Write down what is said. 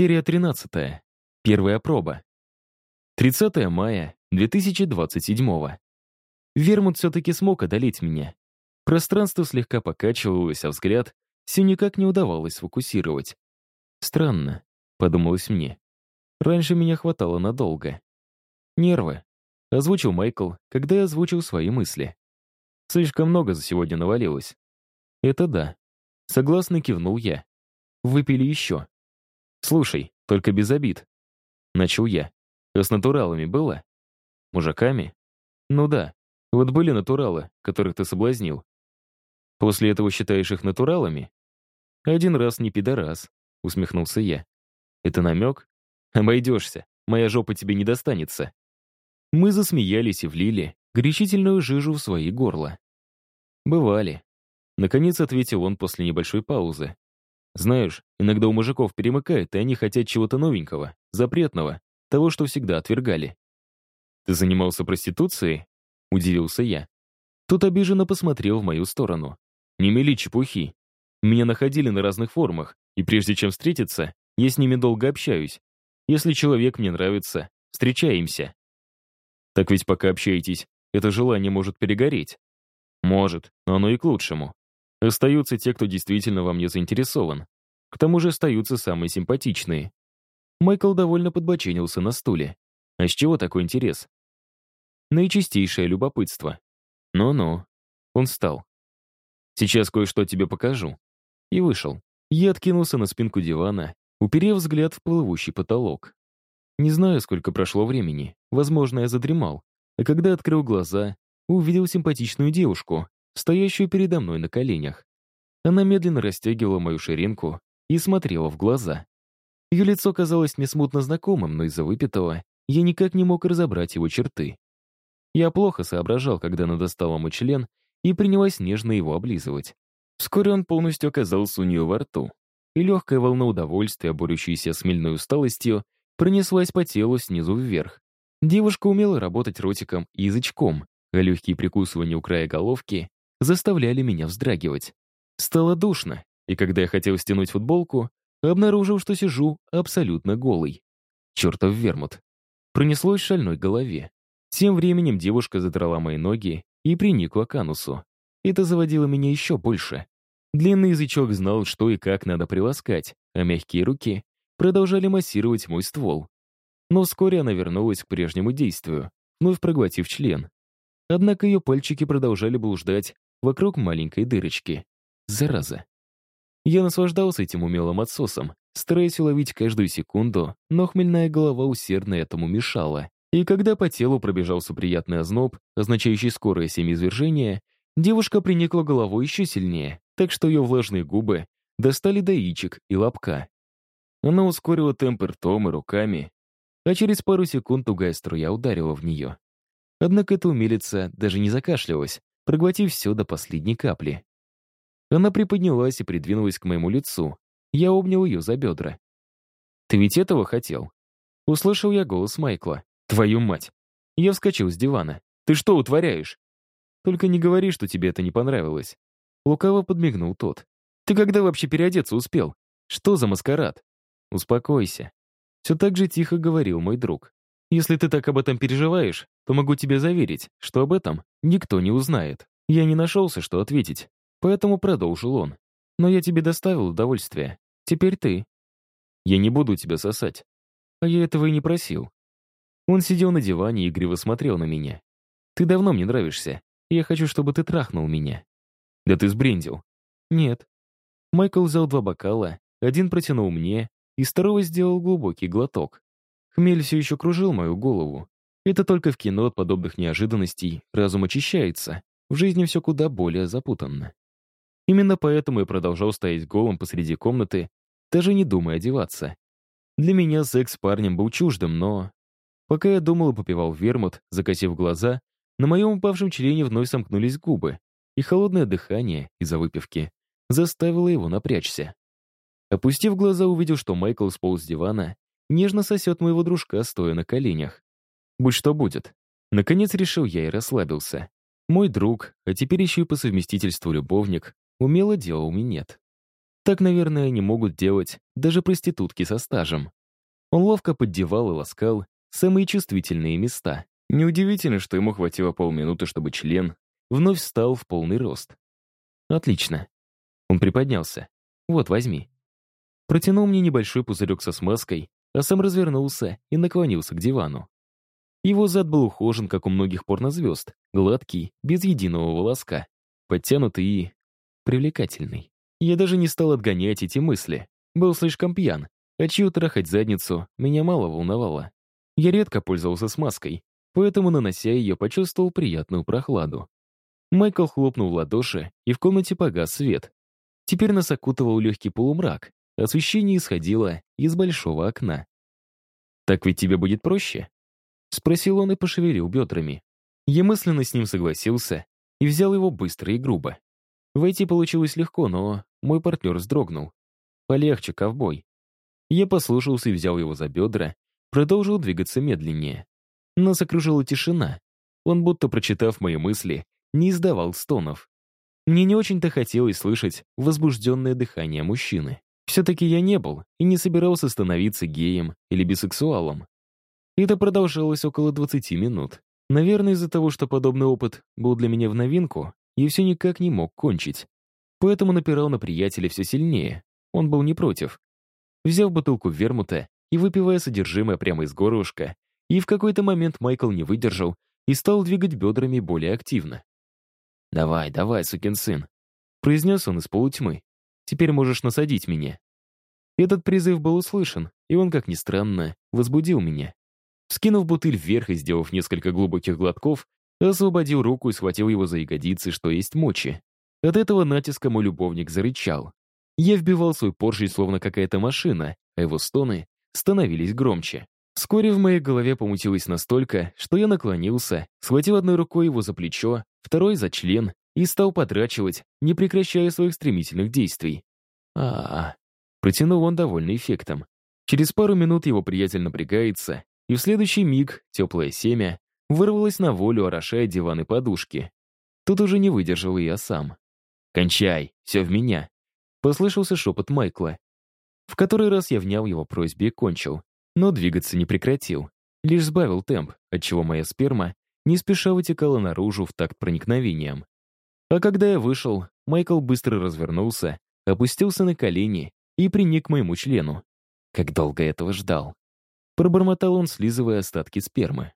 Серия 13. Первая проба. 30 мая 2027. Вермут все-таки смог одолеть меня. Пространство слегка покачивалось, а взгляд все никак не удавалось сфокусировать. Странно, подумалось мне. Раньше меня хватало надолго. Нервы. Озвучил Майкл, когда я озвучил свои мысли. Слишком много за сегодня навалилось. Это да. Согласно кивнул я. Выпили еще. Слушай, только без обид. Начал я. А с натуралами было? Мужиками? Ну да. Вот были натуралы, которых ты соблазнил. После этого считаешь их натуралами? Один раз не пидорас, усмехнулся я. Это намек? Обойдешься, моя жопа тебе не достанется. Мы засмеялись и влили горячительную жижу в свои горла. Бывали. Наконец ответил он после небольшой паузы. Знаешь, иногда у мужиков перемыкает, и они хотят чего-то новенького, запретного, того, что всегда отвергали. «Ты занимался проституцией?» — удивился я. Тот обиженно посмотрел в мою сторону. «Не мели чепухи. Меня находили на разных формах, и прежде чем встретиться, я с ними долго общаюсь. Если человек мне нравится, встречаемся». «Так ведь пока общаетесь, это желание может перегореть». «Может, но оно и к лучшему. Остаются те, кто действительно во мне заинтересован. К тому же остаются самые симпатичные. Майкл довольно подбоченился на стуле. А с чего такой интерес? Наичистейшее любопытство. Ну-ну. Он встал. Сейчас кое-что тебе покажу. И вышел. Я откинулся на спинку дивана, уперев взгляд в плывущий потолок. Не знаю, сколько прошло времени. Возможно, я задремал. А когда открыл глаза, увидел симпатичную девушку, стоящую передо мной на коленях. Она медленно растягивала мою ширинку и смотрела в глаза. Ее лицо казалось мне смутно знакомым, но из-за выпитого я никак не мог разобрать его черты. Я плохо соображал, когда она достала мой член и принялась нежно его облизывать. Вскоре он полностью оказался у нее во рту, и легкая волна удовольствия, борющаяся с мильной усталостью, пронеслась по телу снизу вверх. Девушка умела работать ротиком и язычком, а легкие прикусывания у края головки заставляли меня вздрагивать. Стало душно, и когда я хотел стянуть футболку, обнаружил, что сижу абсолютно голый. Чертов вермут. Пронеслось в шальной голове. Тем временем девушка задрала мои ноги и приникла к анусу. Это заводило меня еще больше. Длинный язычок знал, что и как надо приласкать, а мягкие руки продолжали массировать мой ствол. Но вскоре она вернулась к прежнему действию, вновь проглотив член. Однако ее пальчики продолжали блуждать вокруг маленькой дырочки. Зараза. Я наслаждался этим умелым отсосом, стараясь уловить каждую секунду, но хмельная голова усердно этому мешала. И когда по телу пробежался приятный озноб, означающий скорое семиизвержение, девушка приникла головой еще сильнее, так что ее влажные губы достали до яичек и лобка. Она ускорила темп ртом и руками, а через пару секунд тугая струя ударила в нее. Однако эта умелица даже не закашлялась, проглотив все до последней капли. Она приподнялась и придвинулась к моему лицу. Я обнял ее за бедра. «Ты ведь этого хотел?» Услышал я голос Майкла. «Твою мать!» Я вскочил с дивана. «Ты что утворяешь?» «Только не говори, что тебе это не понравилось». Лукаво подмигнул тот. «Ты когда вообще переодеться успел? Что за маскарад?» «Успокойся». Все так же тихо говорил мой друг. «Если ты так об этом переживаешь, то могу тебе заверить, что об этом никто не узнает». Я не нашелся, что ответить, поэтому продолжил он. «Но я тебе доставил удовольствие. Теперь ты». «Я не буду тебя сосать». А я этого и не просил. Он сидел на диване и игриво смотрел на меня. «Ты давно мне нравишься. Я хочу, чтобы ты трахнул меня». «Да ты сбрендил». «Нет». Майкл взял два бокала, один протянул мне, и второго сделал глубокий глоток. Хмель все еще кружил мою голову. Это только в кино от подобных неожиданностей разум очищается. В жизни все куда более запутанно. Именно поэтому я продолжал стоять голым посреди комнаты, даже не думая одеваться. Для меня секс с парнем был чуждым, но... Пока я думал и попивал вермут, закосив глаза, на моем упавшем члене вновь сомкнулись губы, и холодное дыхание из-за выпивки заставило его напрячься. Опустив глаза, увидел, что Майкл сполз с дивана, нежно сосет моего дружка, стоя на коленях. Будь что будет. Наконец решил я и расслабился. Мой друг, а теперь еще и по совместительству любовник, умело делал минет. Так, наверное, не могут делать даже проститутки со стажем. Он ловко поддевал и ласкал самые чувствительные места. Неудивительно, что ему хватило полминуты, чтобы член вновь встал в полный рост. Отлично. Он приподнялся. Вот, возьми. Протянул мне небольшой пузырек со смазкой, а сам развернулся и наклонился к дивану. Его зад был ухожен, как у многих порнозвезд, гладкий, без единого волоска, подтянутый и привлекательный. Я даже не стал отгонять эти мысли. Был слишком пьян, а чью трахать задницу меня мало волновало. Я редко пользовался смазкой, поэтому, нанося ее, почувствовал приятную прохладу. Майкл хлопнул в ладоши, и в комнате погас свет. Теперь нас окутывал легкий полумрак, освещение исходило из большого окна. «Так ведь тебе будет проще?» Спросил он и пошевелил бедрами. Я мысленно с ним согласился и взял его быстро и грубо. Войти получилось легко, но мой партнер вздрогнул. «Полегче, ковбой». Я послушался и взял его за бедра, продолжил двигаться медленнее. Нас окружила тишина. Он, будто прочитав мои мысли, не издавал стонов. Мне не очень-то хотелось слышать возбужденное дыхание мужчины. Все-таки я не был и не собирался становиться геем или бисексуалом. Это продолжалось около 20 минут. Наверное, из-за того, что подобный опыт был для меня в новинку, я все никак не мог кончить. Поэтому напирал на приятеля все сильнее. Он был не против. Взяв бутылку вермута и выпивая содержимое прямо из горлышка, и в какой-то момент Майкл не выдержал и стал двигать бедрами более активно. «Давай, давай, сукин сын», — произнес он из полутьмы. «Теперь можешь насадить меня». Этот призыв был услышан, и он, как ни странно, возбудил меня. Скинув бутыль вверх и сделав несколько глубоких глотков, освободил руку и схватил его за ягодицы, что есть мочи. От этого натиска мой любовник зарычал. Я вбивал свой поршень, словно какая-то машина, а его стоны становились громче. Вскоре в моей голове помутилось настолько, что я наклонился, схватил одной рукой его за плечо, второй за член и стал подрачивать, не прекращая своих стремительных действий. а а, -а. Протянул он довольно эффектом. Через пару минут его приятель напрягается, и в следующий миг теплое семя вырвалось на волю, орошая диван и подушки. Тут уже не выдержал и я сам. «Кончай, все в меня!» Послышался шепот Майкла. В который раз я внял его просьбе и кончил, но двигаться не прекратил. Лишь сбавил темп, отчего моя сперма не спеша вытекала наружу в такт проникновением. А когда я вышел, Майкл быстро развернулся, опустился на колени и приник к моему члену. Как долго этого ждал. Пробормотал он, слизывая остатки спермы.